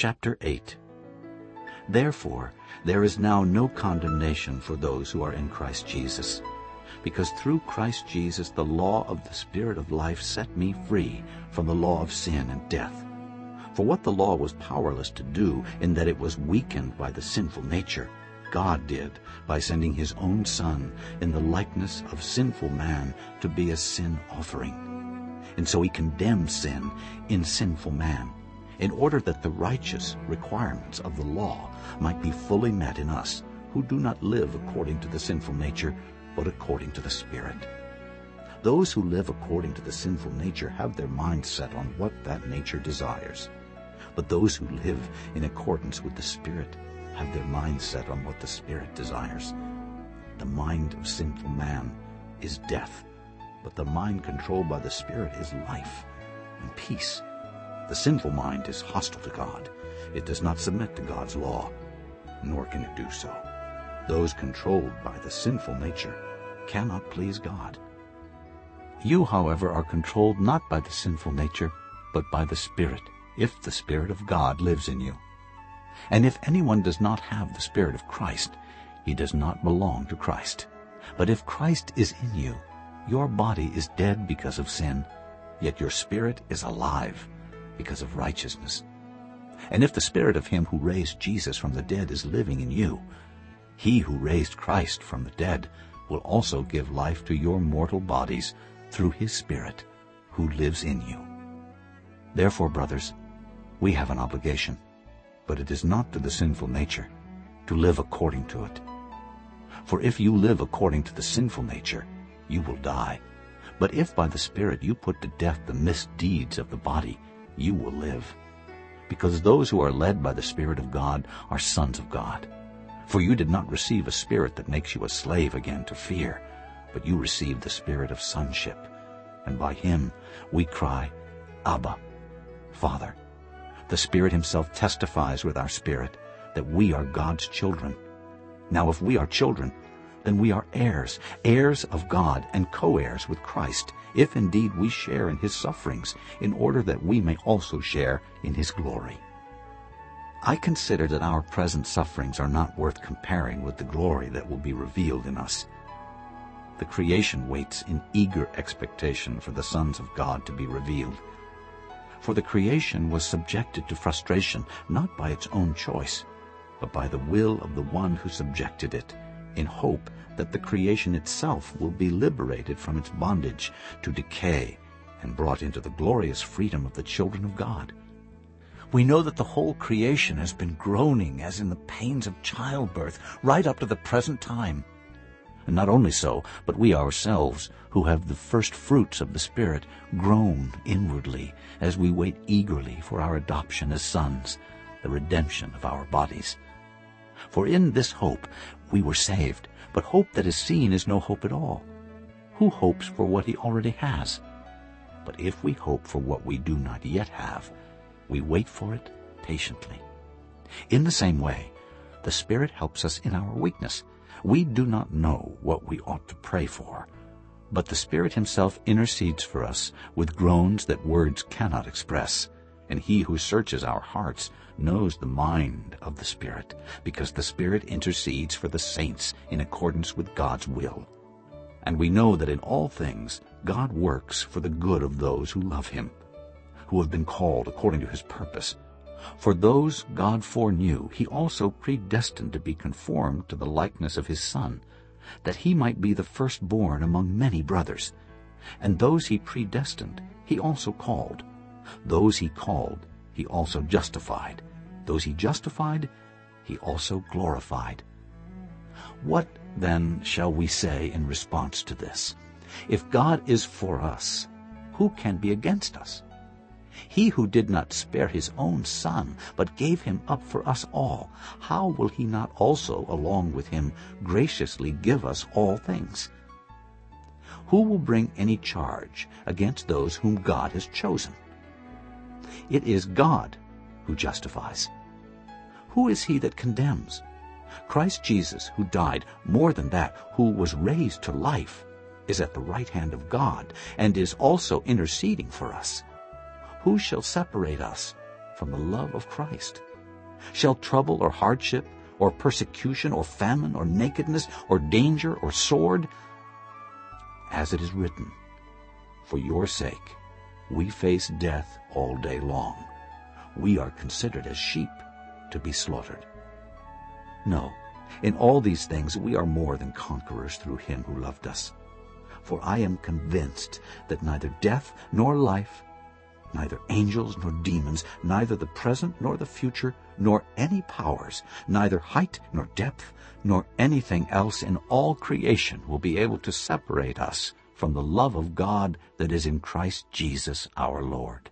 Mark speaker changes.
Speaker 1: Chapter 8 Therefore there is now no condemnation for those who are in Christ Jesus, because through Christ Jesus the law of the Spirit of life set me free from the law of sin and death. For what the law was powerless to do in that it was weakened by the sinful nature, God did by sending his own Son in the likeness of sinful man to be a sin offering. And so he condemned sin in sinful man, in order that the righteous requirements of the law might be fully met in us, who do not live according to the sinful nature, but according to the Spirit. Those who live according to the sinful nature have their mind set on what that nature desires. But those who live in accordance with the Spirit have their mind set on what the Spirit desires. The mind of sinful man is death, but the mind controlled by the Spirit is life and peace. The sinful mind is hostile to God. It does not submit to God's law, nor can it do so. Those controlled by the sinful nature cannot please God. You, however, are controlled not by the sinful nature, but by the Spirit, if the Spirit of God lives in you. And if anyone does not have the Spirit of Christ, he does not belong to Christ. But if Christ is in you, your body is dead because of sin, yet your spirit is alive because of righteousness. And if the Spirit of him who raised Jesus from the dead is living in you, he who raised Christ from the dead will also give life to your mortal bodies through his Spirit who lives in you. Therefore, brothers, we have an obligation, but it is not to the sinful nature to live according to it. For if you live according to the sinful nature, you will die. But if by the Spirit you put to death the misdeeds of the body, you will live. Because those who are led by the Spirit of God are sons of God. For you did not receive a spirit that makes you a slave again to fear, but you received the spirit of sonship. And by him we cry, Abba, Father. The Spirit himself testifies with our spirit that we are God's children. Now if we are children, then we are heirs, heirs of God and co-heirs with Christ, if indeed we share in his sufferings, in order that we may also share in his glory. I consider that our present sufferings are not worth comparing with the glory that will be revealed in us. The creation waits in eager expectation for the sons of God to be revealed. For the creation was subjected to frustration, not by its own choice, but by the will of the one who subjected it, in hope that the creation itself will be liberated from its bondage to decay and brought into the glorious freedom of the children of God. We know that the whole creation has been groaning as in the pains of childbirth right up to the present time. And not only so, but we ourselves, who have the first fruits of the Spirit, groan inwardly as we wait eagerly for our adoption as sons, the redemption of our bodies. For in this hope we were saved, but hope that is seen is no hope at all. Who hopes for what he already has? But if we hope for what we do not yet have, we wait for it patiently. In the same way, the Spirit helps us in our weakness. We do not know what we ought to pray for, but the Spirit himself intercedes for us with groans that words cannot express. And he who searches our hearts knows the mind of the Spirit, because the Spirit intercedes for the saints in accordance with God's will. And we know that in all things God works for the good of those who love him, who have been called according to his purpose. For those God foreknew, he also predestined to be conformed to the likeness of his Son, that he might be the firstborn among many brothers. And those he predestined, he also called. Those he called, he also justified. Those he justified, he also glorified. What then shall we say in response to this? If God is for us, who can be against us? He who did not spare his own son, but gave him up for us all, how will he not also along with him graciously give us all things? Who will bring any charge against those whom God has chosen? It is God who justifies. Who is he that condemns? Christ Jesus, who died, more than that, who was raised to life, is at the right hand of God, and is also interceding for us. Who shall separate us from the love of Christ? Shall trouble or hardship or persecution or famine or nakedness or danger or sword? As it is written, For your sake we face death all day long. We are considered as sheep to be slaughtered. No, in all these things we are more than conquerors through him who loved us. For I am convinced that neither death nor life, neither angels nor demons, neither the present nor the future, nor any powers, neither height nor depth, nor anything else in all creation will be able to separate us from the love of God that is in Christ Jesus our Lord.